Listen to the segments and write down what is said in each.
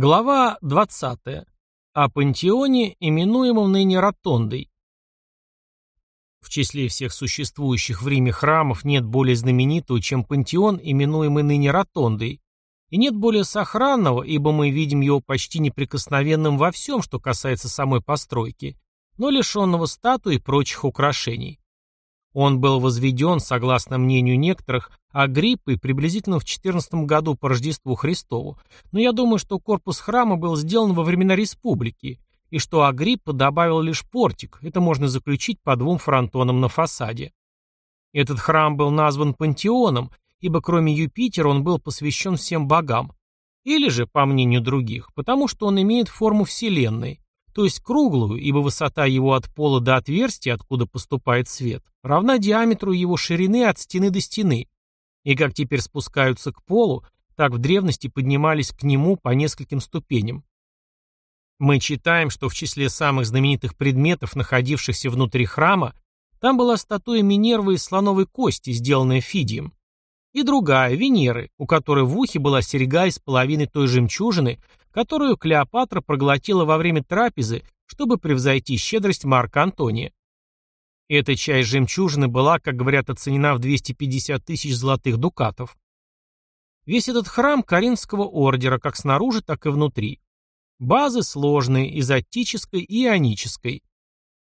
Глава 20. О пантеоне, именуемом ныне Ротондой. В числе всех существующих в Риме храмов нет более знаменитого, чем пантеон, именуемый ныне Ротондой, и нет более сохранного, ибо мы видим его почти неприкосновенным во всем, что касается самой постройки, но лишенного статуи и прочих украшений. Он был возведен, согласно мнению некоторых, Агриппой приблизительно в 14 году по Рождеству Христову, но я думаю, что корпус храма был сделан во времена республики, и что Агриппа добавил лишь портик, это можно заключить по двум фронтонам на фасаде. Этот храм был назван Пантеоном, ибо кроме Юпитера он был посвящен всем богам, или же, по мнению других, потому что он имеет форму Вселенной, то есть круглую, ибо высота его от пола до отверстия, откуда поступает свет, равна диаметру его ширины от стены до стены, и как теперь спускаются к полу, так в древности поднимались к нему по нескольким ступеням. Мы читаем, что в числе самых знаменитых предметов, находившихся внутри храма, там была статуя Минервы из слоновой кости, сделанная Фидием, и другая, Венеры, у которой в ухе была серьга из половины той жемчужины, которую Клеопатра проглотила во время трапезы, чтобы превзойти щедрость Марка Антония. Эта часть жемчужины была, как говорят, оценена в 250 тысяч золотых дукатов. Весь этот храм Каринского ордера, как снаружи, так и внутри. Базы сложные, изотической и ионической.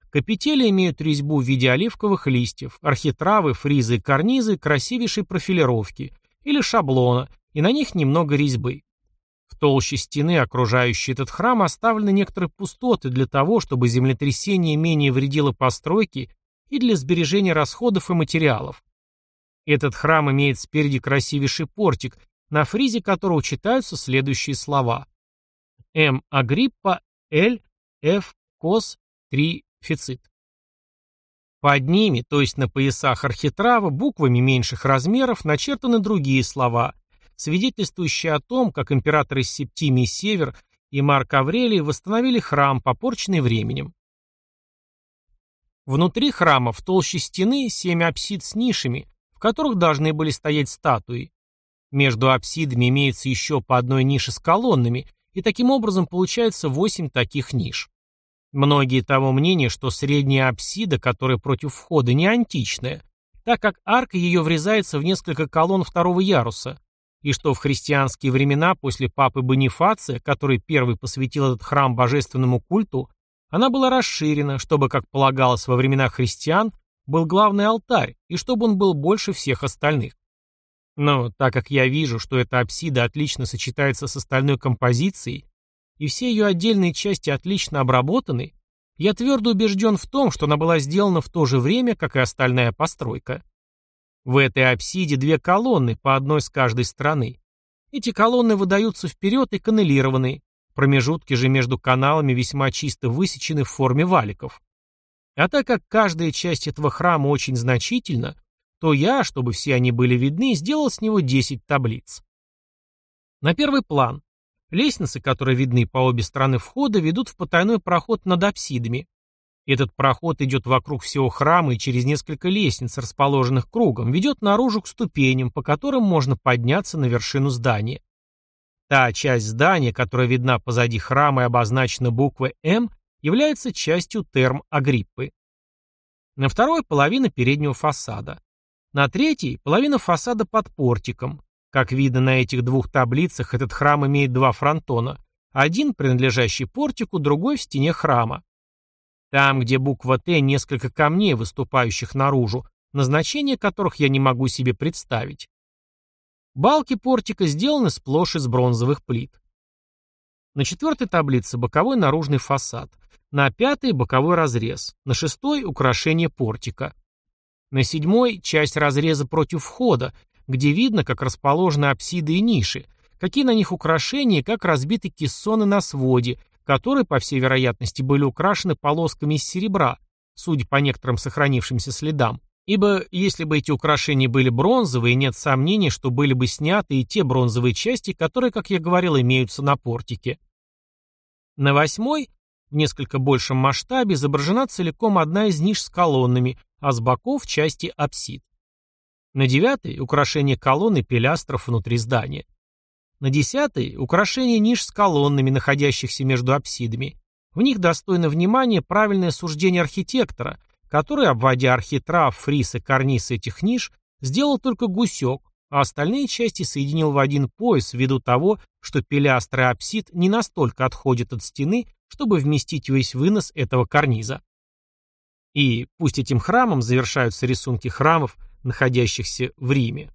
Капители имеют резьбу в виде оливковых листьев, архитравы, фризы и карнизы красивейшей профилировки или шаблона, и на них немного резьбы. В толще стены, окружающей этот храм, оставлены некоторые пустоты для того, чтобы землетрясение менее вредило постройке и для сбережения расходов и материалов. Этот храм имеет спереди красивейший портик, на фризе которого читаются следующие слова. М. Агриппа, Л. Ф. Кос, 3. Фицит. Под ними, то есть на поясах архитрава, буквами меньших размеров начертаны другие слова, свидетельствующие о том, как императоры Септимий Север и Марк Аврелий восстановили храм, попорченный временем. Внутри храма в толще стены семь апсид с нишами, в которых должны были стоять статуи. Между апсидами имеется еще по одной нише с колоннами, и таким образом получается восемь таких ниш. Многие того мнения, что средняя апсида, которая против входа, не античная, так как арка ее врезается в несколько колонн второго яруса, и что в христианские времена после папы Бонифация, который первый посвятил этот храм божественному культу, она была расширена, чтобы, как полагалось во времена христиан, был главный алтарь, и чтобы он был больше всех остальных. Но так как я вижу, что эта апсида отлично сочетается с остальной композицией, и все ее отдельные части отлично обработаны, я твердо убежден в том, что она была сделана в то же время, как и остальная постройка. В этой апсиде две колонны, по одной с каждой стороны. Эти колонны выдаются вперед и каннелированы, Промежутки же между каналами весьма чисто высечены в форме валиков. А так как каждая часть этого храма очень значительна, то я, чтобы все они были видны, сделал с него 10 таблиц. На первый план. Лестницы, которые видны по обе стороны входа, ведут в потайной проход над апсидами. Этот проход идет вокруг всего храма и через несколько лестниц, расположенных кругом, ведет наружу к ступеням, по которым можно подняться на вершину здания. Та часть здания, которая видна позади храма и обозначена буквой «М», является частью терм Агриппы. На второй – половина переднего фасада. На третьей – половина фасада под портиком. Как видно на этих двух таблицах, этот храм имеет два фронтона. Один, принадлежащий портику, другой в стене храма. Там, где буква «Т» несколько камней, выступающих наружу, назначение которых я не могу себе представить. Балки портика сделаны сплошь из бронзовых плит. На четвертой таблице боковой наружный фасад. На пятой боковой разрез. На шестой украшение портика. На седьмой часть разреза против входа, где видно, как расположены апсиды и ниши, какие на них украшения как разбиты кессоны на своде, которые, по всей вероятности, были украшены полосками из серебра, судя по некоторым сохранившимся следам, Ибо если бы эти украшения были бронзовые, нет сомнений, что были бы сняты и те бронзовые части, которые, как я говорил, имеются на портике. На восьмой, в несколько большем масштабе, изображена целиком одна из ниш с колоннами, а с боков части апсид. На девятой – украшение колонн и пилястров внутри здания. На десятой – украшение ниш с колоннами, находящихся между апсидами. В них достойно внимания правильное суждение архитектора, который, обводя архитрав, фриз и карниз этих ниш, сделал только гусек, а остальные части соединил в один пояс ввиду того, что пилястры апсид не настолько отходят от стены, чтобы вместить весь вынос этого карниза. И пусть этим храмом завершаются рисунки храмов, находящихся в Риме.